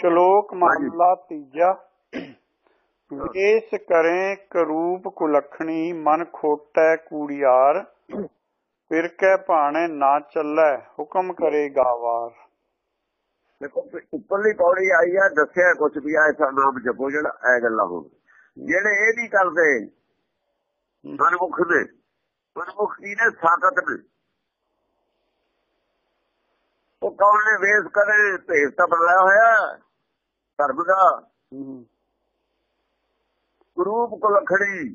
ਸ਼ਲੋਕ ਮਹਲਾ ਤੀਜਾ। ਵੇਸ ਕਰੇ ਕਰੂਪ ਕੁਲਖਣੀ ਮਨ ਖੋਟੈ ਕੂੜਿਆਰ ਫਿਰ ਕੈ ਭਾਣੇ ਨਾ ਚੱਲੈ ਹੁਕਮ ਕਰੇ ਗਾਵਾਰ। ਦੇਖੋ ਉੱਪਰਲੀ ਪੌੜੀ ਆਈ ਆ ਦੱਸਿਆ ਕੁਝ ਵੀ ਆ ਐਸਾ ਨਾਮ ਜਪੋ ਜਿਹੜਾ ਐ ਗੱਲਾਂ ਹੋ ਜਿਹੜੇ ਇਹ ਨਹੀਂ ਕਰਦੇ ਮਨਮੁਖ ਨੇ ਮਨਮੁਖ ਕੀ ਨੇ ਸਾਖਤ ਨੇ? ਉਹ ਕੌਣ ਨੇ? ਵੇਸ ਕਰੇ ਭੇਸ ਤਾਂ ਬਣਾਇਆ ਹੋਇਆ। ਧਰਮ ਦਾ ਕਰੂਪ ਕੁਲਖੜੀ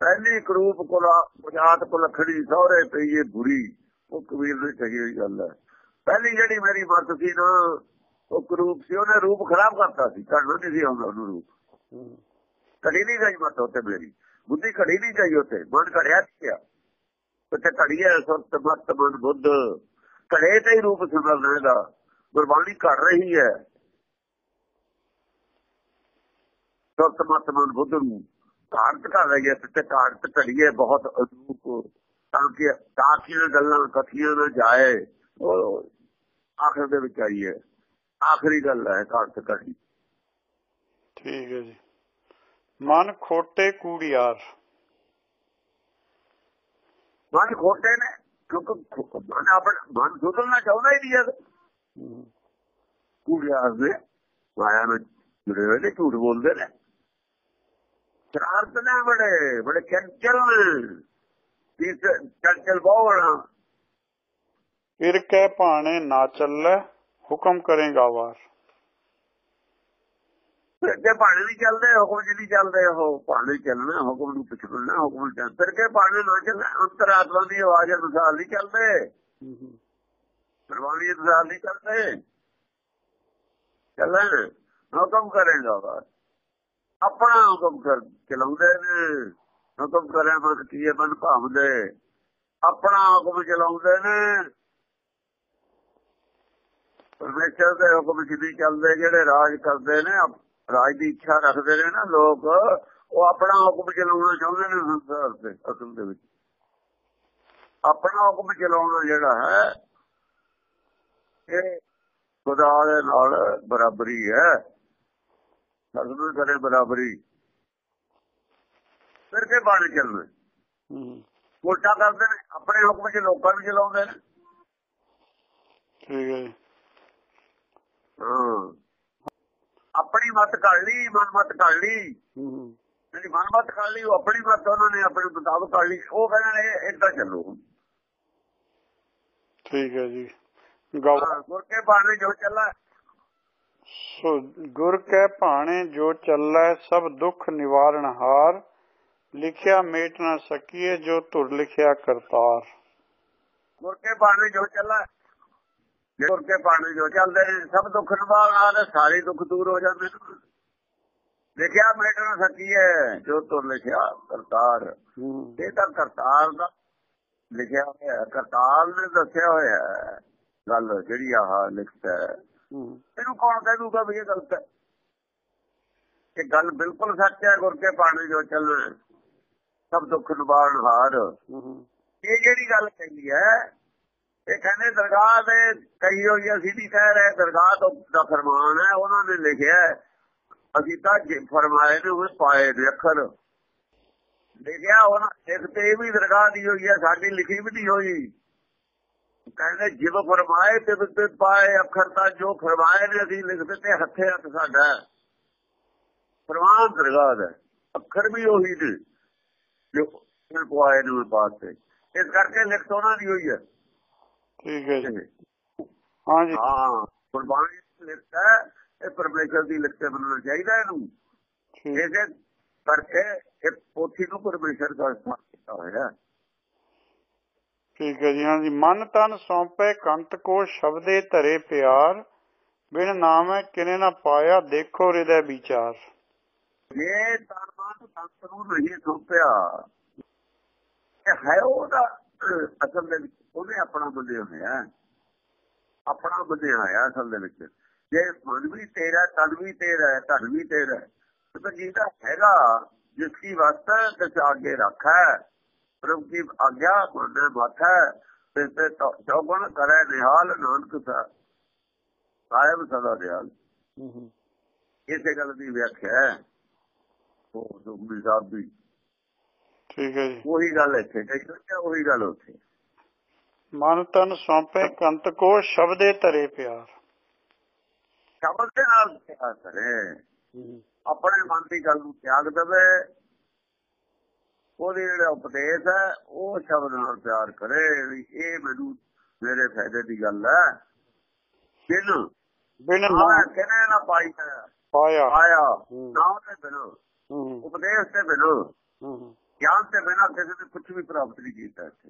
ਪਹਿਲੀ ਕਰੂਪ ਕੁਲਾ ਬੁਝਾਤ ਕੁਲਖੜੀ ਸਹੁਰੇ ਪਈਏ ਬੁਰੀ ਉਹ ਕਬੀਰ ਨੇ ਕਹੀ ਹੋਈ ਗੱਲ ਹੈ। ਪਹਿਲੀ ਜਿਹੜੀ ਮੇਰੀ ਮੱਤ ਸੀ ਨਾ ਉਹ ਕਰੂਪ ਸੀ। ਉਹਨੇ ਰੂਪ ਖਰਾਬ ਕਰਤਾ ਸੀ। ਘੜਨਾ ਨਹੀਂ ਸੀ ਆਉਂਦਾ ਉਹਨੂੰ ਰੂਪ। ਘੜੀ ਨਹੀਂ ਗਈ ਮੱਤ ਉੱਤੇ ਮੇਰੀ। ਬੁੱਧੀ ਘੜੀ ਨਹੀਂ ਗਈ ਉੱਤੇ। ਮਨ ਘੜਿਆ ਪਿਆ ਉੱਤੇ ਘੜੀ ਹੈ ਸੁਰਤ ਮਤ ਮਨ ਬੁੱਧ। ਘੜੇ ਤੇ ਹੀ ਰੂਪ ਸੁਣਦਾ ਇਹਦਾ ਗੁਰਬਾਣੀ ਘੜ ਰਹੀ ਹੈ। ਸੁਰਤ ਮਤ ਮਨ ਬੁੱਧ ਨੂੰ ਕਾਰਤ ਕਰ ਰਹੀ ਹੈ ਤੇ ਕਾਰਤ ਘੜੀਏ ਬਹੁਤ ਅਦੂਪ ਤਾਂ ਕਿ ਤਾਂ ਕਿ ਇਹ ਗੱਲਾਂ ਕਥੀਆਂ ਨਾ ਜਾਏ ਉਹ ਆਖਰ ਦੇ ਵਿੱਚ ਆਈ ਹੈ ਆਖਰੀ ਗੱਲ ਹੈ ਕਾਰਤ ਘੜੀ ਠੀਕ ਹੈ ਜੀ ਮਨ ਖੋਟੇ ਕੂੜਿਆਰ ਮਨ ਖੋਟੇ ਨੇ ਕਿਉਂਕਿ ਮਨ ਆਪਣਾ ਮਨ ਸੁਧਰਨਾ ਚਾਹੁੰਦਾ ਹੀ ਨਹੀਂ ਹੈ ਕੂੜਿਆਰ ਦੇ ਮਾਇਆ ਨਾਲ ਜੁੜੇ ਹੋਏ ਨੇ ਝੂਠ ਬੋਲਦੇ ਨੇ ਸ਼ਰਾਰਤ ਨੇ ਬੜੇ ਬੜੇ ਚੰਚਲ ਇਸ ਚੰਚਲ ਬੋਲਣਾ ਫਿਰ ਕੈ ਭਾਣੇ ਨਾ ਚੱਲੈ ਹੁਕਮ ਕਰੇ ਗਾਵਾਰ ਜੇ ਭਾਣੇ ਨਹੀਂ ਚੱਲਦੇ ਹੁਕਮ ਜੀ ਨਹੀਂ ਚੱਲਦੇ ਉਹ। ਭਾਣੇ ਚੱਲਣਾ ਹੁਕਮ ਨੂੰ ਪਛਾਣਨਾ ਹੁਕਮ ਚੱਲ ਫਿਰ ਕੇ ਭਾਣੇ ਨਾ ਚੱਲਣਾ ਅੰਤਰਾਤਮਾ ਦੀ ਆਵਾਜ਼ ਅਨੁਸਾਰ ਨਹੀਂ ਚੱਲਦੇ। ਪ੍ਰਵਾਨੀ ਅਨੁਸਾਰ ਨਹੀਂ ਚੱਲਦੇ। ਚੱਲਣ ਹੁਕਮ ਕਰੇਗਾ ਬਸ ਆਪਣਾ ਹੁਕਮ ਕਰ, ਚਲਾਉਂਦੇ ਨੇ। ਹੁਕਮ ਕਰੇ ਮਨ ਕੀਏ ਮਨ ਭਾਵਦੇ ਆਪਣਾ ਹੁਕਮ ਚਲਾਉਂਦੇ ਨੇ। ਪਰਮੇਸ਼ਰ ਦੇ ਹੁਕਮ ਜਿੱਦੀ ਚੱਲਦੇ, ਜਿਹੜੇ ਰਾਜ ਕਰਦੇ ਨੇ ਰਾਜ ਦੀ ਇੱਛਾ ਰੱਖਦੇ ਨੇ ਨਾ ਲੋਕ, ਉਹ ਆਪਣਾ ਹੁਕਮ ਚਲਾਉਣਾ ਚਾਹੁੰਦੇ ਨੇ ਸੰਸਾਰ ਤੇ ਅਸਲ ਦੇ ਵਿੱਚ। ਆਪਣਾ ਹੁਕਮ ਚਲਾਉਣਾ ਜਿਹੜਾ ਹੈ, ਇਹ ਖੁਦਾ ਦੇ ਨਾਲ ਬਰਾਬਰੀ ਹੈ। ਸਤਿਗੁਰੂ ਕਰੇ ਬਰਾਬਰੀ। ਫਿਰ ਕੇ ਬਾਣ ਚੱਲਦੇ ਉਲਟਾ ਕਰਦੇ ਨੇ ਆਪਣੇ ਹੁਕਮ 'ਚ ਲੋਕਾਂ ਨੂੰ ਚਲਾਉਂਦੇ ਨੇ। ਠੀਕ ਹੈ ਆਪਣੀ ਮਤ ਕਰ ਲਈ ਮਨ ਮਤ ਕਰ ਲਈ। ਜਿਹੜੀ ਮਨ ਮਤ ਕਰ ਲਈ ਉਹ ਆਪਣੀ ਮਤ ਉਹਨਾਂ ਨੇ ਆਪਣੇ ਮੁਤਾਬਕ ਕਰ ਲਈ। ਉਹ ਕਹਿੰਦੇ ਨੇ ਇਦਾਂ ਚੱਲੋ ਠੀਕ ਹੈ ਜੀ। ਗਾਵਾਰ ਗੁਰ ਕੇ ਬਾਣੇ ਜੋ ਚੱਲਾ ਸੋ ਗੁਰ ਕੈ ਭਾਣੇ ਜੋ ਚੱਲੈ ਸਭ ਦੁੱਖ ਨਿਵਾਰਣ ਹਾਰ ਲਿਖਿਆ ਮੇਟ ਨਾ ਸਕੀਏ ਜੋ ਧੁਰ ਲਿਖਿਆ ਕਰਤਾਰ। ਗੁਰ ਕੇ ਬਾਣੇ ਜੋ ਚੱਲਾ ਗੁਰ ਕੇ ਬਾਣੇ ਜੋ ਚੱਲਦੇ ਸਭ ਦੁੱਖ ਨਿਵਾਰਨ ਹਾਰ ਸਾਰੇ ਦੁੱਖ ਦੂਰ ਹੋ ਜਾਂਦੇ ਲਿਖਿਆ ਮੇਟ ਨਾ ਸਕੀਏ ਜੋ ਧੁਰ ਲਿਖਿਆ ਕਰਤਾਰ। ਇਹ ਤਾਂ ਕਰਤਾਰ ਦਾ ਲਿਖਿਆ ਹੋਇਆ ਕਰਤਾਰ ਨੇ ਦੱਸਿਆ ਹੋਇਆ ਗੱਲ ਜਿਹੜੀ ਆਹ ਲਿਖਤਾ ਹੈ। ਇਹਨੂੰ ਕੌਣ ਕਹਿ ਦੂਗਾ ਵੀ ਇਹ ਗਲਤ ਹੈ? ਇਹ ਗੱਲ ਬਿਲਕੁਲ ਸੱਚ ਹੈ ਗੁਰ ਕੇ ਪਾਣੀ ਜੋ ਚੱਲ ਸਭ ਦੁੱਖ ਨਿਵਾਰਨ ਹਾਰ। ਇਹ ਜਿਹੜੀ ਗੱਲ ਕਹੀ ਹੈ ਇਹ ਕਹਿੰਦੇ ਦਰਗਾਹ ਦੇ ਕਹੀ ਹੋਈ ਅਸੀਂ ਨਹੀਂ ਕਹਿ ਰਹੇ ਦਰਗਾਹ ਤੋਂ ਦਾ ਫਰਮਾਨ ਹੈ ਉਹਨਾਂ ਨੇ ਲਿਖਿਆ ਅਸੀਂ ਤਾਂ ਫਰਮਾਏ ਨੇ ਉਹ ਪਾਏ ਦੇ ਅੱਖਰ। ਲਿਖਿਆ ਉਹਨਾਂ ਇੱਕ ਤੇ ਵੀ ਦਰਗਾਹ ਦੀ ਹੋਈ ਹੈ ਸਾਡੀ ਲਿਖੀ ਵੀ ਨਹੀਂ ਹੋਈ। ਕਹਿੰਦੇ ਜਿਵ ਫਰਮਾਏ ਤੇ ਤੇ ਪਾਏ ਅੱਖਰ ਤਾਂ ਜੋ ਫਰਮਾਏ ਨੇ ਅਸੀਂ ਲਿਖ ਦਿੱਤੇ ਹੱਥੇ ਹੱਥ ਸਾਡਾ ਫਰਮਾਨ ਦਰਗਾਹ ਦਾ ਅੱਖਰ ਵੀ ਉਹੀ ਨੇ ਜੋ ਪਾਏ ਨੇ ਬਾਤ ਤੇ ਇਸ ਕਰਕੇ ਲਿਖਤ ਉਹਨਾਂ ਦੀ ਹੋਈ ਹੈ। ਠੀਕ ਹੈ ਜੀ। ਹਾਂ ਜੀ। ਹਾਂ ਕੁਰਬਾਨੀ ਲਿਖਤਾ ਇਹ ਪਰਮੇਸ਼ਰ ਦੀ ਲਿਖਤੇ ਬਣਨਾ ਚਾਹੀਦਾ ਇਹਨੂੰ। ਠੀਕ। ਇਸੇ ਕਰਕੇ ਇਹ ਪੋਥੀ ਨੂੰ ਪਰਮੇਸ਼ਰ ਦਾ ਸਥਾਨ ਕੀਤਾ ਹੋਇਆ ਠੀਕ ਹੈ ਜੀ ਹਾਂ ਜੀ ਮਨ ਤਨ ਸੌਂਪੇ ਕੰਤ ਕੋ ਸ਼ਬਦੇ ਧਰੇ ਪਿਆਰ, ਬਿਨ ਨਾਮੈ ਕਿਨੇ ਨਾ ਪਾਇਆ ਦੇਖੋ ਹਿਰਦੈ ਵਿਚਾਰ। ਇਹ ਤਨਮਾਨ ਤੰਤ ਨੂੰ ਨਹੀਂ ਸੌਂਪਿਆ। ਇਹ ਹੈ ਉਹਦਾ, ਅਸਲ ਦੇ ਵਿੱਚ ਉਹਨੇ ਆਪਣਾ ਬੰਦਿਆ ਹੋਇਆ। ਆਪਣਾ ਬੰਦਿਆ ਹੋਇਆ ਅਸਲ ਦੇ ਵਿੱਚ। ਜੇ ਮਨ ਵੀ ਤੇਰਾ, ਤਨ ਵੀ ਤੇਰਾ ਹੈ, ਧਨ ਵੀ ਤੇਰਾ ਹੈ, ਤੇ ਜਿਹਦਾ ਹੈਗਾ, ਜਿਸ ਦੀ ਵਸਤ ਤਿਸ ਆਗੇ ਰੱਖਾ। ਪ੍ਰਭ ਕੀ ਆਗਿਆ ਕੋਨੇ ਮਾਥਾ ਤੇ ਤੇ ਚੌਗਣ ਕਰੇ ਨਿਹਾਲ ਨਾਨਕ ਸਾ ਕਾਇਮ ਸਦਾ ਹੂੰ ਇਸੇ ਗੱਲ ਦੀ ਵਿਆਖਿਆ ਹੈ। ਉਹ ਸੁਖਮਨੀ ਸਾਹਿਬ ਦੀ ਠੀਕ ਹੈ ਜੀ। ਉਹੀ ਗੱਲ ਇੱਥੇ ਕਹੀ ਹੋਈ ਹੈ, ਉਹੀ ਗੱਲ ਉੱਥੇ। ਮਨ ਤਨ ਸੌਂਪੇ ਕੰਤ ਕੋ ਸ਼ਬਦੇ ਧਰੇ ਪਿਆਰ। ਸ਼ਬਦ ਦੇ ਨਾਲ ਪਿਆਰ ਕਰੇ। ਆਪਣੇ ਮਨ ਦੀ ਗੱਲ ਨੂੰ ਤਿਆਗ ਦੇਵੇ ਉਹਦੇ ਜਿਹੜਾ ਉਪਦੇਸ਼ ਹੈ ਉਹ ਸ਼ਬਦ ਨਾਲ ਪਿਆਰ ਕਰੇ ਵੀ ਇਹ ਮੈਨੂੰ ਮੇਰੇ ਫਾਇਦੇ ਦੀ ਗੱਲ ਹੈ। ਬਿਨ ਬਿਨ ਨਾਮ। ਕਿਨੇ ਨਾ ਪਾਈ ਪਾਇਆ। ਆਇਆ। ਨਾਮ ਦੇ ਬਿਨ। ਉਪਦੇਸ਼ ਦੇ ਬਿਨ। ਗਿਆਨ ਤੇ ਬਿਨਾ ਕਿਸੇ ਨੇ ਕੁਝ ਵੀ ਪ੍ਰਾਪਤ ਨਹੀਂ ਕੀਤਾ ਇੱਥੇ।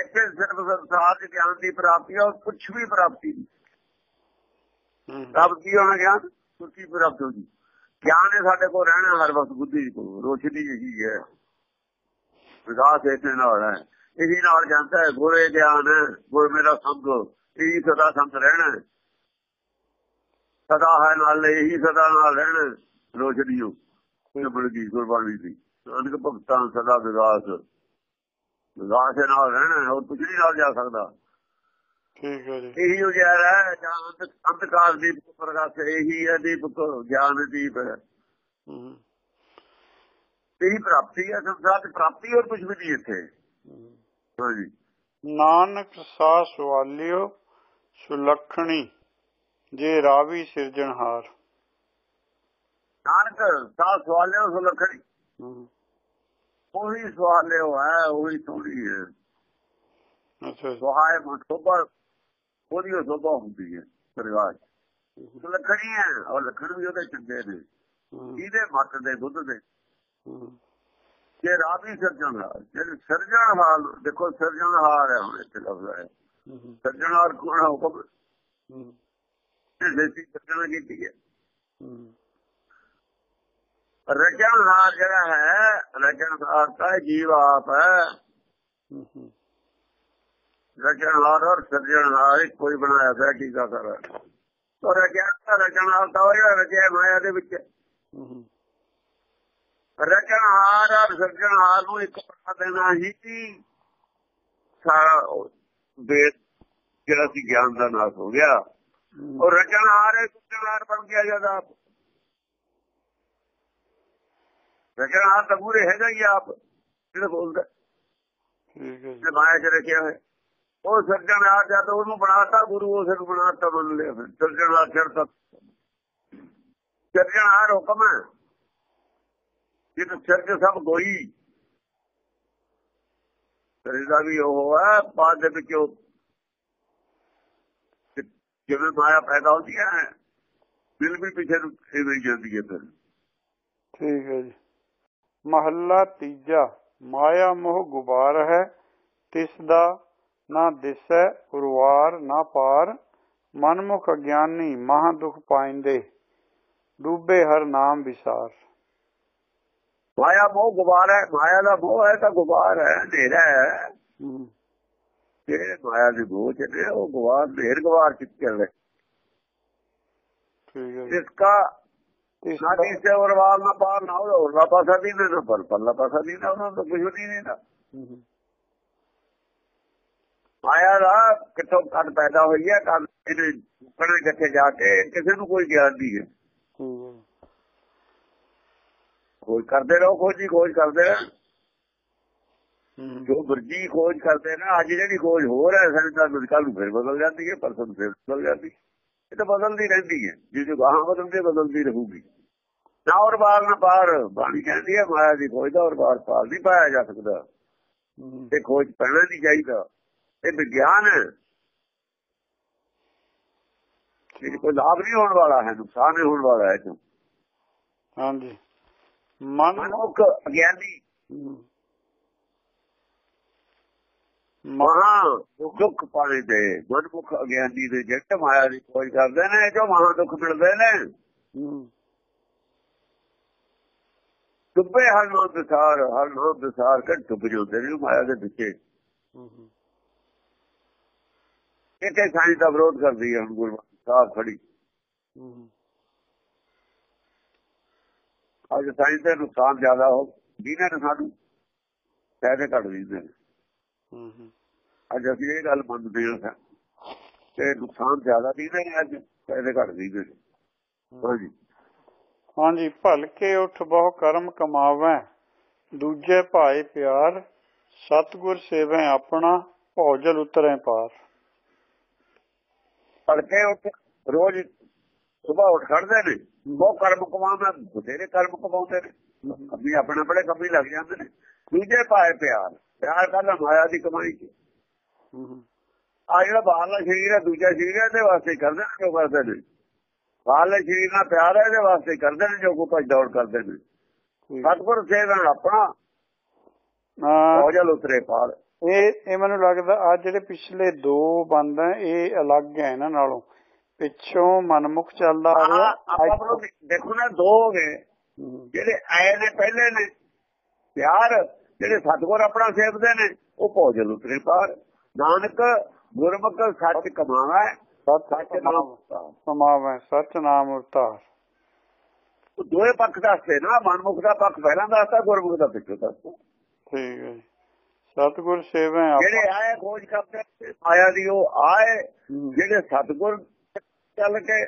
ਇੱਥੇ ਸਿਰਫ ਸੰਸਾਰ ਦੇ ਗਿਆਨ ਦੀ ਪ੍ਰਾਪਤੀ ਹੈ ਕੁਝ ਵੀ ਪ੍ਰਾਪਤੀ ਨਹੀਂ। ਕੀ ਹੋਣਾ ਗਿਆਨ? ਕੁਝ ਵੀ ਪ੍ਰਾਪਤ ਹੋ ਜੀ। ਗਿਆਨ ਹੈ ਸਾਡੇ ਕੋਲ ਰਹਿਣਾ ਹਰ ਵਕਤ ਬੁੱਧੀ ਕੋਲ। ਰੋਸ਼ਨੀ ਇਹੀ ਹੈ। ਵਿਕਾਸ ਇਸੇ ਨਾਲ ਹੈ। ਇਹੀ ਨਾਲ ਜਾਂਦਾ ਹੈ ਗੁਰੇ ਗਿਆਨ ਗੁਰ ਮੇਰਾ ਸੰਗ ਇਹੀ ਸਦਾ ਸੰਤ ਰਹਿਣਾ। ਸਦਾ ਹੈ ਨਾਲ ਇਹੀ ਸਦਾ ਨਾਲ ਰਹਿਣਾ ਹੈ। ਰੋਸ਼ਨੀ ਹੋ। ਨਿਬੜ ਗਈ ਗੁਰਬਾਣੀ ਦੀ। ਅਨਕ ਭਗਤਾਂ ਸਦਾ ਵਿਕਾਸ ਦੇ ਨਾਲ ਰਹਿਣਾ ਹੋਰ ਕੁਝ ਨਹੀਂ ਨਾਲ ਜਾ ਸਕਦਾ। ਠੀਕ ਹੈ ਜੀ। ਇਹੀ ਉਜਾਰਾ ਹੈ ਜਾਂ ਅੰਤ- ਅੰਧਕਾਰ ਦੀ ਪ੍ਰਕਾਸ਼ ਇਹੀ ਹੈ ਦੀਪਕ ਗਿਆਨ ਦੀਪ ਹੈ। ਹੂੰ। ਇਹੀ ਪ੍ਰਾਪਤੀ ਹੈ ਸੰਸਾਰ ਦੀ ਪ੍ਰਾਪਤੀ ਹੋਰ ਕੁਝ ਵੀ ਨਹੀਂ ਇੱਥੇ। ਹਾਂਜੀ ਨਾਨਕ ਸਾ ਸਵਾਲਿਓ ਸੁਲਖਣੀ ਜੇ ਰਾਵੀ ਸਿਰਜਣਹਾਰ ਨਾਨਕ ਸਾ ਸਵਾਲਿਓ ਸੁਲਖਣੀ। ਹੂੰ। ਉਹੀ ਸਵਾਲਿਓ ਹੈ ਉਹੀ ਥੋੜੀ ਹੈ। ਅੱਛਾ ਜੀ। ਸਹਾਇ ਮਤੋਬਾ ਉਹਦੀ ਉਹ ਸੋਭਾ ਹੁੰਦੀ ਹੈ ਪਰਿਵਾਰ ਸੁਲਖਣੀ ਹੈ ਔਰ ਲਖਣ ਵੀ ਉਹਦੇ ਚੰਗੇ ਨੇ। ਇਹਦੇ ਮੱਤ ਦੇ ਬੁੱਧ ਦੇ। ਹੂੰ। ਜੇ ਰਾਵੀ ਸਿਰਜਣਹਾਰ ਜਿਹੜੇ ਸਿਰਜਣਹਾਰ ਦੇਖੋ ਸਿਰਜਣਹਾਰ ਹੈ ਹੁਣ ਇੱਥੇ ਲਫ਼ਜ਼ ਹੈ ਹੂੰ। ਸਿਰਜਣਹਾਰ ਕੋਣ ਹੈ ਹੁਕਮ ਹੂੰ। ਦੇਸੀ ਸਿਰਜਣਾ ਕੀਤੀ ਹੈ। ਹੂੰ। ਰਚਨਹਾਰ ਜਿਹੜਾ ਹੈ ਰਚਨਹਾਰ ਤਾਂ ਜੀਵ ਆਪ ਹੈ। ਹੂੰ ਹੂੰ। ਰਚਨਹਾਰ ਔਰ ਸਿਰਜਣਹਾਰ ਇੱਕ ਕੋਈ ਬਣਾਇਆ ਹੈ ਟੀਕਾ ਕਰ। ਤੋ ਰਚਨਾ ਰਚਨਹਾਰ ਤਾਂ ਹੋਇਆ ਰਚਿਆ ਮਾਇਆ ਦੇ ਵਿੱਚ। ਹੂੰ। ਰਚਨਹਾਰ ਔਰ ਸਿਰਜਣਹਾਰ ਨੂੰ ਇੱਕ ਬਣਾ ਦੇਣਾ ਹੀ ਸੀ ਸਾਰਾ ਵੇਦ ਜਿਹੜਾ ਸੀ ਗਿਆਨ ਦਾ ਨਾਸ ਹੋ ਗਿਆ। ਔਰ ਰਚਨਹਾਰ ਸਿਰਜਣਹਾਰ ਬਣ ਗਿਆ ਜਦ ਆਪ। ਰਚਨਹਾਰ ਤਾਂ ਪੂਰੇ ਹੈਗਾ ਹੀ ਆਪ ਜਿਹੜਾ ਬੋਲਦਾ। ਠੀਕ ਹੈ ਜੀ। ਮਾਇਆ ਚ ਰੱਖਿਆ ਹੋਇਆ। ਉਹ ਸਿਰਜਣਹਾਰ ਜਦ ਉਹਨੂੰ ਬਣਾਤਾ ਗੁਰੂ ਉਸ ਨੂੰ ਬਣਾਤਾ ਮੰਨ ਲਿਆ ਫਿਰ। ਸਿਰਜਣਹਾਰ ਚੜ ਤੱਕ। ਸਿਰਜਣਹਾਰ ਹੁਕਮ ਹੈ। ਜਿਤ ਸਿਰਜ ਸਭ ਕੋਈ ਸਰੀਰ ਵੀ ਉਹ ਹੈ, ਬਾਅਦ ਦੇ ਵਿੱਚ ਉਹ ਜਿਵੇਂ ਮਾਇਆ ਪੈਦਾ ਹੁੰਦੀ ਹੈ, ਦਿਲ ਵੀ ਪਿੱਛੇ ਨੂੰ ਖੇਡ ਜਾਂਦੀ ਹੈ ਫਿਰ। ਠੀਕ ਹੈ ਜੀ। ਮਹੱਲਾ ਤੀਜਾ, ਮਾਇਆ ਮੋਹ ਗੁਬਾਰ ਹੈ, ਤਿਸ ਦਾ ਨਾ ਦਿਸੈ ਉਰਵਾਰ, ਨਾ ਪਾਰ, ਮਨਮੁਖ ਅਗਿਆਨੀ ਮਹਾ ਦੁਖ ਪਾਇੰਦੇ, ਡੂਬੇ ਹਰ ਨਾਮ ਵਿਸਾਰ। ਮਾਇਆ ਮੋਹ ਗੁਬਾਰ ਹੈ ਮਾਇਆ ਦਾ ਮੋਹ ਹੈ ਤਾਂ ਗੁਬਾਰ ਹੈ ਹਨੇਰਾ ਹੈ। ਜਿਹੜੇ ਮਾਇਆ ਦੇ ਮੋਹ ਚ ਉਹ ਗੁਬਾਰ ਢੇਰ ਗੁਬਾਰ ਚ ਚੱਲ। ਰਿਹਾ ਠੀਕ ਹੈ ਇਸ ਦਾ ਸਾਡੀ ਸੇ ਔਰ ਵਾਲ ਨਾ ਪਾਰ ਨਾ ਹੋ ਔਰ ਨਾ ਪਾਸਾ ਨਹੀਂ ਨਾ ਪਰ ਪੱਲਾ ਪਾਸਾ ਨਹੀਂ ਨਾ ਉਹਨਾਂ ਤੋਂ ਕੁਝ ਨਹੀਂ ਨੇ। ਨਾ ਮਾਇਆ ਦਾ ਕਿਥੋਂ ਕੱਢ ਪੈਦਾ ਹੋਈ ਹੈ ਕੱਢ ਇਹਦੇ ਕਿੱਥੇ ਜਾ ਕੇ ਕਿਸੇ ਨੂੰ ਕੋਈ ਗਿਆਨ ਨਹੀਂ ਹੈ। ਖੋਜ ਕਰਦੇ ਰਹੋ ਖੋਜੀ ਖੋਜ ਕਰਦੇ ਰਹੋ। ਹੂੰ, ਜੋ ਵਰਜੀ ਖੋਜ ਕਰਦੇ ਨਾ ਅੱਜ ਜਿਹੜੀ ਖੋਜ ਹੋ ਰਿਹਾ ਸਾਡੇ ਤਾਂ ਕੱਲ ਨੂੰ ਫਿਰ ਬਦਲ ਜਾਂਦੀ ਹੈ ਪਰਸੋਂ ਫਿਰ ਬਦਲ ਜਾਂਦੀ। ਇਹ ਤਾਂ ਬਦਲਦੀ ਰਹਿੰਦੀ ਹੈ ਜਿਵੇਂ ਗਾਹਾਂ ਬਦਲਦੀ ਬਦਲਦੀ ਰਹੂਗੀ। ਨਾ ਔਰ ਬਾਹਰ ਨਾ ਪਾਰ ਬਾਣੀ ਕਹਿੰਦੀ ਹੈ ਮਾਇਆ ਦੀ ਖੋਜ ਦਾ ਔਰ ਬਾਹਰ ਪਾਰ ਨਹੀਂ ਪਾਇਆ ਜਾ ਸਕਦਾ। ਤੇ ਖੋਜ ਪੈਣਾ ਨਹੀਂ ਚਾਹੀਦਾ। ਇਹ ਵਿਗਿਆਨ ਹੈ। ਇਹ ਕੋਈ ਲਾਭ ਨਹੀਂ ਹੋਣ ਵਾਲਾ ਹੈ ਨੁਕਸਾਨ ਹੀ ਹੋਣ ਵਾਲਾ ਹੈ। ਹਾਂਜੀ। ਮਨੁੱਖ ਅਗਿਆਨੀ ਮਹਾ ਦੁੱਖ ਪਾਣੇ ਦੇ ਮਨੁੱਖ ਅਗਿਆਨੀ ਦੇ ਜਿਹੜੇ ਮਾਇਆ ਦੀ ਖੋਜ ਕਰਦੇ ਨੇ ਇਹ ਜੋ ਮਹਾ ਦੁੱਖ ਮਿਲਦੇ ਨੇ। ਡੁੱਬੇ ਹਰ ਨੂੰ ਦਸਾਰ ਹਰ ਨੂੰ ਦਸਾਰ ਕੇ ਡੁੱਬ ਜਾਂਦੇ ਨੇ ਮਾਇਆ ਦੇ ਵਿੱਚੇ ਹੂੰ, ਹੂੰ, ਕਿਤੇ ਸਾਇੰਸ ਦਾ ਵਿਰੋਧ ਕਰਦੀ ਹੈ ਹੁਣ ਗੁਰਬਾਣੀ ਸਾਹਿਬ ਖੜੀ। ਹੂੰ, ਅੱਜ ਸਾਇੰਸ ਦੇ ਨੁਕਸਾਨ ਜ਼ਿਆਦਾ ਹੋ ਜਿਹਨਾਂ ਨੇ ਸਾਨੂੰ ਫਾਇਦੇ ਘੱਟ ਦਿੰਦੇ ਨੇ। ਹੂੰ, ਹੂੰ, ਅੱਜ ਅਸੀਂ ਇਹ ਗੱਲ ਮੰਨਦੇ ਹਾਂ ਤੇ ਨੁਕਸਾਨ ਜ਼ਿਆਦਾ ਦਿੰਦੇ ਨੇ ਅੱਜ ਫਾਇਦੇ ਘੱਟ ਦਿੰਦੇ ਨੇ। ਹਾਂਜੀ। ਹਾਂਜੀ ਭਲਕੇ ਉਠ ਬਹੁ ਕਰਮ ਕਮਾਵੈ ਦੂਜੇ ਭਾਏ ਪਿਆਰ ਸਤਗੁਰ ਸੇਵੈ ਆਪਣਾ ਭੌਜਲ ਉਤਰੈ ਪਾਰ। ਤੜਕੇ ਉੱਠ ਰੋਜ਼ ਸਵੇਰ ਉੱਠ ਖੜਦੇ ਨੇ। ਉਹ ਕਰਮ ਕਮਾਉਂਦੇ ਬਥੇਰੇ ਕਰਮ ਕਮਾਉਂਦੇ ਨੇ। ਅੱਬੀ ਆਪਣੇ ਆਪਣੇ ਕੰਮੀ ਲੱਗ ਜਾਂਦੇ ਨੇ। ਦੂਜੇ ਪਾਏ ਪਿਆਰ। ਪਿਆਰ ਕਰਨਾ ਮਾਇਆ ਦੀ ਕਮਾਈ ਚ ਆ ਜਿਹੜਾ ਬਾਹਰਲਾ ਸ਼ਰੀਰ ਹੈ ਦੂਜਾ ਸ਼ਰੀਰ ਹੈ ਇਹਦੇ ਵਾਸਤੇ ਹੀ ਕਰਦੇ ਨੇ ਜੋ ਕਰਦੇ ਨੇ। ਬਾਹਰਲੇ ਸ਼ਰੀਰ ਨਾਲ ਪਿਆਰ ਹੈ ਇਹਦੇ ਵਾਸਤੇ ਹੀ ਕਰਦੇ ਨੇ ਜੋ ਕੋ ਭੱਜ ਦੌੜ ਕਰਦੇ ਨੇ। ਸਤਿਗੁਰ ਸੇਵਨ ਆਪਣਾ ਅਹ ਭੌਜਲ ਉਤਰੇ ਪਾਰ। ਇਹ ਇਹ ਮੈਨੂੰ ਲੱਗਦਾ ਆ ਜਿਹੜੇ ਪਿਛਲੇ ਦੋ ਬੰਦ ਹੈ ਇਹ ਅਲੱਗ ਹੈ ਇਹਨਾਂ ਨਾਲੋਂ। ਪਿੱਛੋਂ ਮਨਮੁਖ ਚੱਲਦਾ ਆ ਰਿਹਾ। ਆਪਾਂ ਦੇਖੋ ਨਾ ਦੋ ਹੋ ਗਏ। ਜਿਹੜੇ ਆਏ ਨੇ ਪਹਿਲੇ ਨੇ ਪਿਆਰ ਜਿਹੜੇ ਸਤਗੁਰ ਆਪਣਾ ਸੇਵਦੇ ਨੇ ਉਹ ਭੋਜਨ ਉਤਰੇ ਪਾਰ। ਨਾਨਕ ਗੁਰਮੁਖ ਸੱਚ ਕਮਾਵਾ ਸੱਚ ਨਾਮ ਸਮਾਵੈ ਸਚ ਨਾਮ ਉਰਤਾਰ ਉਹ ਦੋਏ ਪੱਖ ਦੱਸਦੇ ਨਾ ਮਨਮੁਖ ਦਾ ਪੱਖ ਪਹਿਲਾਂ ਦੱਸਦਾ ਗੁਰਮੁਖ ਦਾ ਪਿੱਛੋਂ ਦੱਸਦਾ ਠੀਕ ਹੈ ਸਤਗੁਰ ਸੇਵੈ ਜਿਹੜੇ ਆਏ ਖੋਜ ਕਰਦੇ ਆਇਆ ਦੀ ਉਹ ਆਏ ਜਿਹੜੇ ਸਤਗੁਰ ਚੱਲ ਕੇ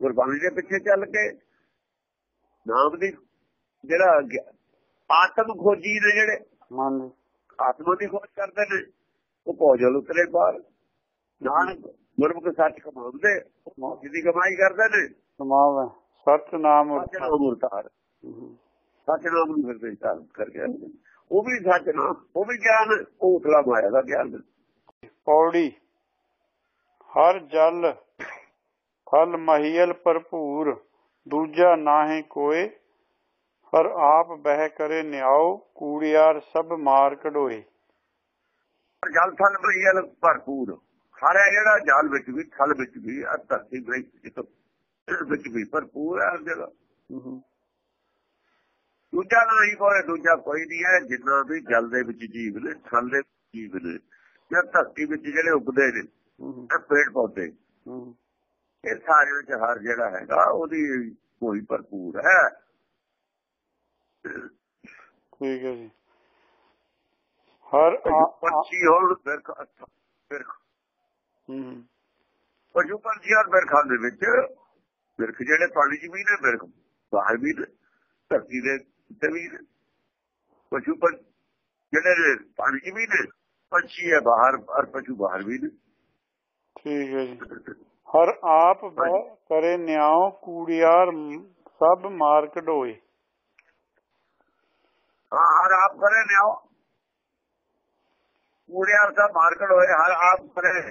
ਗੁਰਬਾਣੀ ਦੇ ਪਿੱਛੇ ਚੱਲ ਕੇ ਨਾਮ ਦੀ ਜਿਹੜਾ ਆਤਮ ਖੋਜੀ ਨੇ ਜਿਹੜੇ ਆਤਮਾ ਦੀ ਖੋਜ ਕਰਦੇ ਨੇ ਉਹ ਭੋਜਲ ਉਤਰੇ ਬਾਹਰ। ਨਾਨਕ ਗੁਰਮੁਖ ਸੱਚ ਕਮਾਉਂਦੇ ਜਿਹਦੀ ਕਮਾਈ ਕਰਦੇ ਨੇ। ਸਮਾਵੈ ਸਚ ਨਾਮ ਹਮ, ਸੱਚ ਨਾਮ ਨੂੰ ਫਿਰ ਵਿਚਾਰ ਕਰਕੇ। ਉਹ ਵੀ ਸੱਚ ਨਾਮ ਉਹ ਵੀ ਗਿਆਨ ਉਹ ਉਤਲਾ ਮਾਇਆ ਦਾ ਗਿਆਨ। ਪੌੜੀ। ਹਰ ਜਲ ਫਲ ਮਹੀਲ ਭਰਪੂਰ ਦੂਜਾ ਨਾਹੀ ਕੋਏ ਹਰ ਆਪ ਬਹਿ ਕਰੇ ਨਿਆਓ ਕੂੜਿਆਰ ਸਭ ਮਾਰ ਕਢੋਏ। ਜਲ ਥਲ ਮਈਲ ਭਰਪੂਰ ਸਾਰਾ ਜਿਹੜਾ ਜਲ ਵਿੱਚ ਵੀ ਥਲ ਵਿੱਚ ਵੀ ਆ ਧਰਤੀ ਵਿੱਚ ਵੀ ਭਰਪੂਰ ਹੈ ਜਗ੍ਹਾ। ਦੂਜਾ ਨਹੀਂ ਕੋਈ ਦੂਜਾ ਕੋਈ ਨਹੀਂ ਹੈ ਜਿੰਨਾ ਵੀ ਜਲ ਦੇ ਵਿੱਚ ਜੀਵ ਨੇ ਥਲ ਦੇ ਜੀਵ ਨੇ ਜਾਂ ਧਰਤੀ ਵਿੱਚ ਜਿਹੜੇ ਉੱਗਦੇ ਨੇ ਇਹ ਪੇੜ ਪੌਦੇ ਇਹ ਸਾਰੇ ਵਿੱਚ ਹਰ ਜਿਹੜਾ ਹੈਗਾ ਉਹਦੀ ਕੋਈ ਭਰਪੂਰ ਹੈ। ਠੀਕ ਹੈ ਜੀ। ਹਰ ਪੰਛੀ ਹੋਣ ਬਿਰਖ ਬਿਰਖ ਹਮ, ਪਸ਼ੂ ਪੰਛੀ ਔਰ ਬਿਰਖਾਂ ਦੇ ਵਿੱਚ ਬਿਰਖ ਜਿਹੜੇ ਪਾਣੀ 'ਚ ਵੀ ਨੇ ਬਿਰਖ ਬਾਹਰ ਵੀ ਨੇ ਧਰਤੀ ਦੇ ਉੱਤੇ ਵੀ ਨੇ। ਪਸ਼ੂ ਪਰ ਜਿਹੜੇ ਪਾਣੀ 'ਚ ਵੀ ਨੇ ਪੰਛੀ ਹੈ ਬਾਹਰ ਔਰ ਪਸ਼ੂ ਬਾਹਰ ਵੀ ਨੇ। ਠੀਕ ਹੈ ਜੀ। ਹਰ ਆਪ ਬਹਿ ਕਰੇ ਨਿਆਓ ਕੂੜਿਆਰ ਸਭ ਮਾਰ ਕਢੋਏ। ਹਰ ਆਪ ਕਰੇ ਨਿਆਓ ਕੂੜਿਆਰ ਦਾ ਮਾਰਕੜ ਹੋਏ ਹਰ ਆਪ ਕਰੇ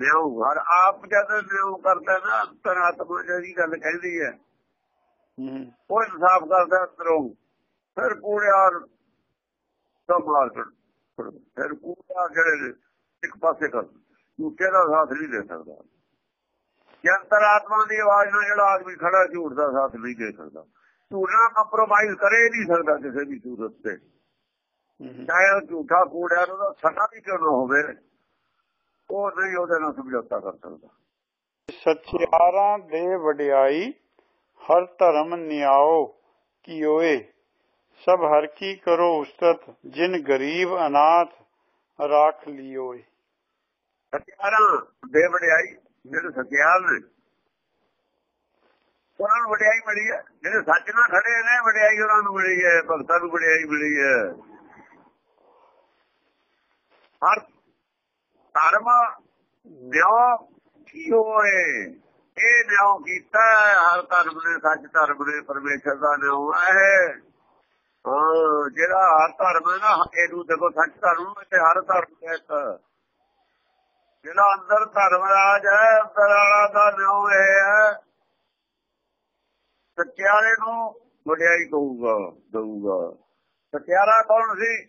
ਨਿਆਓ ਹਰ ਆਪ ਜਦ ਨਿਆਓ ਕਰਦਾ ਨਾ ਅੰਤਰਾਤਮਾ ਜਿਹੜੀ ਗੱਲ ਕਹਿੰਦੀ ਹੈ ਉਹ ਇਨਸਾਫ ਕਰਦਾ ਅੰਦਰੋਂ। ਫਿਰ ਕੂੜਿਆਰ ਦਾ ਮਾਰਕੜ ਫਿਰ ਕੂੜਿਆਰ ਜਿਹੜੇ ਇੱਕ ਪਾਸੇ ਕਰ ਝੂਠੇ ਦਾ ਸਾਥ ਨਹੀਂ ਦੇ ਸਕਦਾ। ਜੇ ਅੰਤਰਾਤਮਾ ਦੀ ਆਵਾਜ਼ ਨਾਲ ਜਿਹੜਾ ਆਦਮੀ ਖੜਾ ਝੂਠ ਦਾ ਸਾਥ ਨਹੀਂ ਦੇ ਸਕਦਾ। ਝੂਠ ਕੰਪਰੋਮਾਈਜ਼ ਕਰੇ ਨਹੀਂ ਸਕਦਾ ਕਿਸੇ ਵੀ ਸੂਰਤ ਤੇ। ਚਾਹੇ ਉਹ ਝੂਠਾ ਕੂੜਿਆ ਉਹਦਾ ਸਟਾ ਵੀ ਕਿਉਂ ਨਾ ਹੋਵੇ ਉਹ ਨਹੀਂ ਉਹਦੇ ਨਾਲ ਸਮਝੌਤਾ ਕਰ ਸਕਦਾ। ਸਚਿਆਰਾਂ ਦੇ ਵਡਿਆਈ ਹਰ ਧਰਮ ਨਿਆਓ ਕੀਓਏ। ਸਭ ਹਰ ਕੀ ਕਰੋ ਉਸਤਤ ਜਿਨ ਗਰੀਬ ਅਨਾਥ ਰਾਖ ਲਿਓਏ। ਸਤਿਆਰਾਂ ਦੇ ਵਡਿਆਈ ਜਿਹੜੇ ਸਤਿਆਰ ਨੇ। ਉਹਨਾਂ ਨੂੰ ਵਡਿਆਈ ਮਿਲੀ ਹੈ। ਜਿਹੜੇ ਸੱਚ ਨਾਲ ਖੜੇ ਨੇ, ਵਡਿਆਈ ਉਹਨਾਂ ਨੂੰ ਮਿਲੀ ਹੈ। ਭਗਤਾਂ ਨੂੰ ਵਡਿਆਈ ਮਿਲੀ ਹੈ। ਹਰ ਧਰਮ ਨਿਉ ਕੀ ਹੋਏ, ਇਹ ਨਿਉ ਕੀਤਾ ਹਰ ਧਰਮ ਨੇ ਸੱਚ, ਧਰਮ ਨੇ ਪਰਮੇਸ਼ਰ ਦਾ ਨਿਉ ਹੈ। ਹਾਂ, ਜਿਹੜਾ ਹਰ ਧਰਮ ਹੈ ਨਾ, ਇਹਨੂੰ ਦੇਖੋ ਸੱਚ ਧਰਮ ਤੇ ਹਰ ਧਰਮ ਤੇ ਜਿਹੜਾ ਅੰਦਰ ਧਰਮ ਰਾਜ ਹੈ ਅੰਦਰ ਵਾਲਾ ਦਾ ਨਿਉ ਇਹ ਹੈ। ਸੱਚਿਆਰੇ ਨੂੰ ਵਡਿਆਈ ਕਹੂਗਾ ਦਊਗਾ। ਸੱਚਿਆਰਾ ਕੌਣ ਸੀ?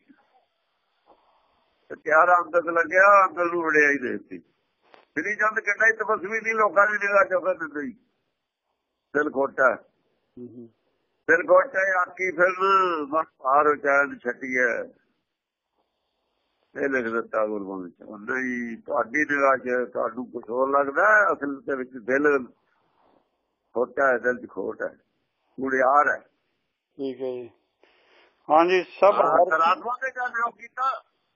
ਸੱਚਿਆਰਾ ਅੰਦਰ ਲੱਗਿਆ ਅੰਦਰ ਨੂੰ ਵਡਿਆਈ ਦੇਤੀ। ਸ੍ਰੀ ਚੰਦ ਕਿੰਨਾ ਹੀ ਤਪਸਵੀ ਨਹੀਂ ਲੋਕਾਂ ਦੀ ਨਿਗਾਹ ਚੋਂ ਕਰ ਦਿੰਦੀ ਦਿਲ ਖੋਟਾ। ਦਿਲ ਖੋਟਾ ਆਕੀ ਫਿਲਮ ਬਾਹਰ ਉਚਾਰਨ ਛੱਡੀ ਹੈ। ਇਹ ਲਿਖ ਦਿੱਤਾ ਗੁਰਬਾਣੀ ਚ ਉਹ ਨਹੀਂ ਤੁਹਾਡੀ ਨਿਗਾਹ ਚ ਤੁਹਾਨੂੰ ਕੁਝ ਹੋਰ ਲੱਗਦਾ ਹੈ, ਅਸਲ ਦੇ ਵਿੱਚ ਦਿਲ ਖੋਟਾ ਹੈ ਦਿਲ ਖੋਟ ਹੈ। ਗੁੜਿਆਰ ਹੈ। ਠੀਕ ਹੈ ਜੀ। ਹਾਂਜੀ ਸਭ ਅੰਤਰਾਤਮਾ ਦੇ ਜਾਣੇ ਉਹ ਕੀਤਾ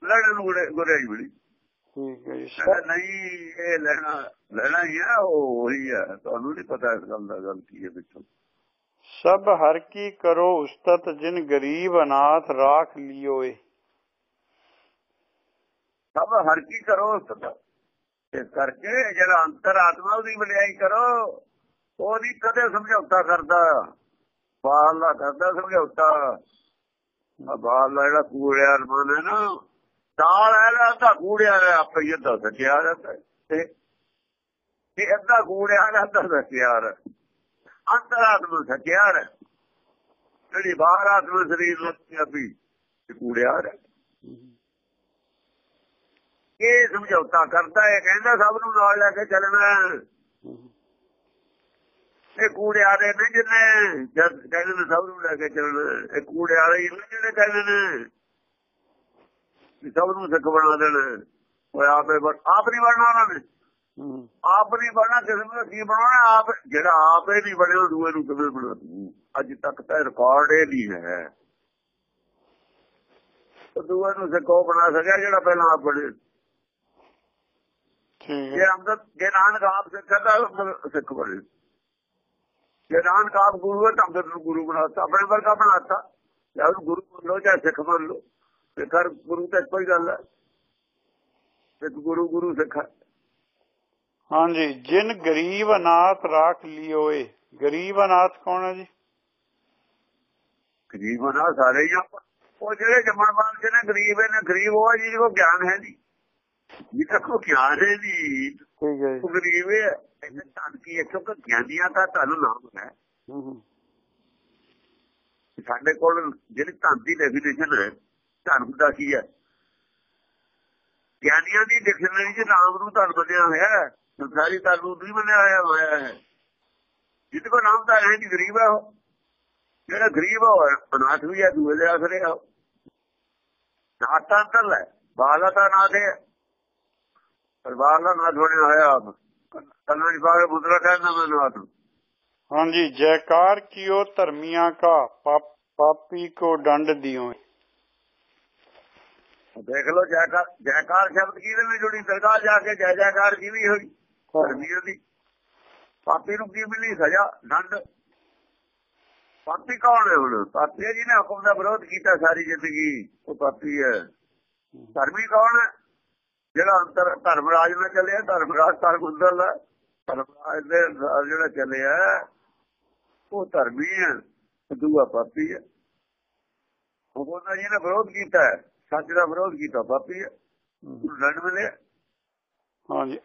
ਲੜਨ ਨੂੰ ਗੁੜੇ ਗੁੜਿਆਈ ਮਿਲੀ। ਠੀਕ ਹੈ ਜੀ ਨਹੀਂ ਇਹ ਲੈਣਾ ਲੈਣਾ ਹੀ ਆ ਉਹ ਉਹੀ ਆ ਤੁਹਾਨੂੰ ਨਹੀਂ ਪਤਾ ਇਸ ਗੱਲ ਦਾ ਗੱਲ ਕੀ ਹੈ ਪਿੱਛੋਂ। ਸਭ ਹਰ ਕੀ ਕਰੋ ਉਸਤਤ ਜਿਨ ਗਰੀਬ ਅਨਾਥ ਰਾਖ ਲਿਓਏ। ਸਭ ਹਰ ਕੀ ਕਰੋ ਇਸ ਕਰਕੇ ਜਿਹੜਾ ਅੰਤਰ ਆਤਮਾ ਉਹਦੀ ਵਡਿਆਈ ਕਰੋ, ਉਹਦੀ ਕਦੇ ਸਮਝੌਤਾ ਕਰਦਾ। ਬਾਹਰਲਾ ਕਰਦਾ ਸਮਝੌਤਾ। ਆ ਜਿਹੜਾ ਕੂੜਿਆ ਮਨ ਹੈ ਨਾ ਤਾਲ ਹੈ ਨਾ ਤਾਂ ਕੂੜਿਆ ਆਪੇ ਹੀ ਤਾਂ ਸਕਿਆ ਜਾਂਦਾ ਤੇ ਇਹ ਅੱਧਾ ਕੂੜਿਆ ਹੈ ਅੱਧਾ ਸਕਿਆ ਹੈ ਅੰਤਰ ਆਤਮਾ ਸਕਿਆ ਹੈ ਜਿਹੜੀ ਬਾਹਰ ਆਤਮਾ ਸਰੀਰ ਨੂੰ ਆਪੀ ਕੂੜਿਆ ਹੈ ਇਹ ਸਮਝੌਤਾ ਕਰਦਾ ਹੈ, ਕਹਿੰਦਾ ਸਭ ਨੂੰ ਨਾਲ ਲੈ ਕੇ ਚੱਲਣਾ ਇਹ ਕੂੜੇ ਵਾਲੇ ਨੇ ਜਿਹਨੇ ਜਦ ਕਹਿੰਦੇ ਨੇ ਸਭ ਨੂੰ ਲੈ ਕੇ ਚੱਲਣਾ ਇਹ ਕੂੜੇ ਹੀ ਨੇ ਕਹਿੰਦੇ ਨੇ ਸਭ ਨੂੰ ਸਿੱਖ ਬਣਾ ਦੇਣਾ ਉਹ ਆਪੇ ਆਪ ਨਹੀਂ ਬਣਨਾ ਉਹਨਾਂ ਨੇ। ਆਪ ਨਹੀਂ ਬਣਨਾ, ਕਿਸੇ ਨੂੰ ਕੀ ਬਣਾਉਣਾ ਆਪ, ਜਿਹੜਾ ਆਪੇ ਨਹੀਂ ਬਣਿਆ ਦੂਏ ਨੂੰ ਕਿਵੇਂ ਬਣਾ ਦੂ ਅੱਜ ਤੱਕ ਤਾਂ ਰਿਕਾਰਡ ਇਹ ਨਹੀਂ ਹੈ। ਦੂਏ ਨੂੰ ਸਿੱਖੋ ਬਣਾ ਸਕਿਆ ਜਿਹੜਾ ਪਹਿਲਾਂ ਆਪ ਬਣੇ। ਜੇ ਅੰਦਰ ਜੇ ਨਾਨਕ ਆਪ ਸਿੱਖਾ ਤਾਂ ਸਿੱਖ ਬਣੇ। ਜੇ ਨਾਨਕ ਆਪ ਗੁਰੂ ਹੈ ਤਾਂ ਅੰਦਰ ਨੂੰ ਗੁਰੂ ਬਣਾਤਾ ਆਪਣੇ ਵਰਗਾ ਬਣਾਤਾ ਜਾਂ ਗੁਰੂ ਮੰਨ ਲਓ ਜਾਂ ਸਿੱਖ ਮੰਨ ਲਓ। ਤੇ ਕਰ ਗੁਰੂ ਤੇ ਕੋਈ ਗੱਲ ਹੈ। ਇੱਕ ਗੁਰੂ ਗੁਰੂ ਸਿੱਖਾ ਹਾਂਜੀ ਜਿਨ ਗਰੀਬ ਅਨਾਥ ਰਾਖ ਲਿਓਏ। ਗਰੀਬ ਅਨਾਥ ਕੌਣ ਹੈ ਜੀ? ਗਰੀਬ ਨਾ ਸਾਰੇ ਹੀ ਆਪਾਂ ਉਹ ਜਿਹੜੇ ਜੰਮਣ ਵਾਲੇ ਨੇ ਗਰੀਬ ਨੇ ਗਰੀਬ ਉਹ ਜਿਹਦੇ ਕੋਲ ਗਿਆਨ ਹੈ ਨਹੀਂ। ਜਿਹਦੇ ਕੋਲ ਗਿਆਨ ਹੈ ਨਹੀਂ ਠੀਕ ਹੈ ਉਹ ਗਰੀਬ ਹੈ ਇਹਨੇ ਤਾਂ ਕੀ ਹੈ ਕਿਉਂਕਿ ਗਿਆਨੀਆਂ ਦਾ ਤੁਹਾਨੂੰ ਨਾਮ ਹੈ। ਸਾਡੇ ਕੋਲ ਜਿਹੜੀ ਧਨ ਦੀ ਡੈਫੀਨੇਸ਼ਨ ਹੈ ਧਰਮ ਦਾ ਕੀ ਹੈ? ਗਿਆਨੀਆਂ ਦੀ ਡਿਕਸ਼ਨਰੀ ਚ ਨਾਮ ਨੂੰ ਧਨ ਬਣਿਆ ਹੋਇਆ ਹੈ। ਸੰਸਾਰੀ ਧਨ ਨੂੰ ਨਹੀਂ ਬਣਿਆ ਹੋਇਆ ਹੋਇਆ ਹੈ। ਜਿਹਦੇ ਕੋਲ ਨਾਮ ਤਾਂ ਹੈ ਨਹੀਂ ਗਰੀਬ ਹੈ ਜਿਹੜਾ ਗਰੀਬ ਹੈ ਅਨਾਥ ਵੀ ਹੈ ਦੂਏ ਦੇ ਆਸਰੇ ਹੈ ਨਾਤਾ ਤਾਂ ਲੈ ਬਾਲਾ ਤਾਂ ਨਾਥ ਹੈ। ਪਰ ਬਾਲਾ ਨਾਥ ਬਣਿਆ ਹੋਇਆ ਆਪ ਕੰਨਾਂ ਦੀ ਬਾਗੇ ਮੁਦਰਾ ਕਹਿੰਦਾ ਮੈਂ ਨਾਥ ਹੂੰ। ਹਾਂਜੀ ਜੈਕਾਰ ਕੀਓ ਧਰਮੀਆਂ ਕਾ ਪਾਪ- ਕੋ ਦੰਡ ਦਿਓ। ਦੇਖ ਲਓ ਜੈਕਾਰ ਜੈਕਾਰ ਸ਼ਬਦ ਕਿਹਦੇ ਨਾਲ ਜੁੜੀ? ਦਰਗਾਹ ਜਾ ਕੇ ਜੈ ਜੈਕਾਰ ਕਿਹਦੀ ਹੋਈ? ਧਰਮੀਆਂ ਦੀ। ਪਾਪੀ ਨੂੰ ਕੀ ਮਿਲੀ? ਸਜ਼ਾ ਦੰਡ ਪਾਪੀ ਕੌਣ ਹੈ ਹੁਣ? ਪਾਪੀ ਹੈ ਜਿਹਨੇ ਹੁਕਮ ਦਾ ਵਿਰੋਧ ਕੀਤਾ ਸਾਰੀ ਜ਼ਿੰਦਗੀ। ਉਹ ਪਾਪੀ ਹੈ। ਧਰਮੀ ਕੌਣ ਹੈ? ਜਿਹੜਾ ਅੰਤਰ ਧਰਮ ਰਾਜ ਨਾਲ ਚੱਲਿਆ ਧਰਮ ਰਾਜ ਅੰਦਰ ਹੈ। ਧਰਮ ਰਾਜ ਦੇ ਜਿਹੜਾ ਚੱਲਿਆ ਉਹ ਧਰਮੀ ਹੈ ਦੂਆ ਪਾਪੀ ਹੈ। ਦਾ ਜਿਹਨੇ ਵਿਰੋਧ ਕੀਤਾ ਸੱਚ ਦਾ ਵਿਰੋਧ ਕੀਤਾ ਪਾਪੀ ਹੈ। ਦੰਡ ਮਿਲਿਆ। ਹਾਂਜੀ।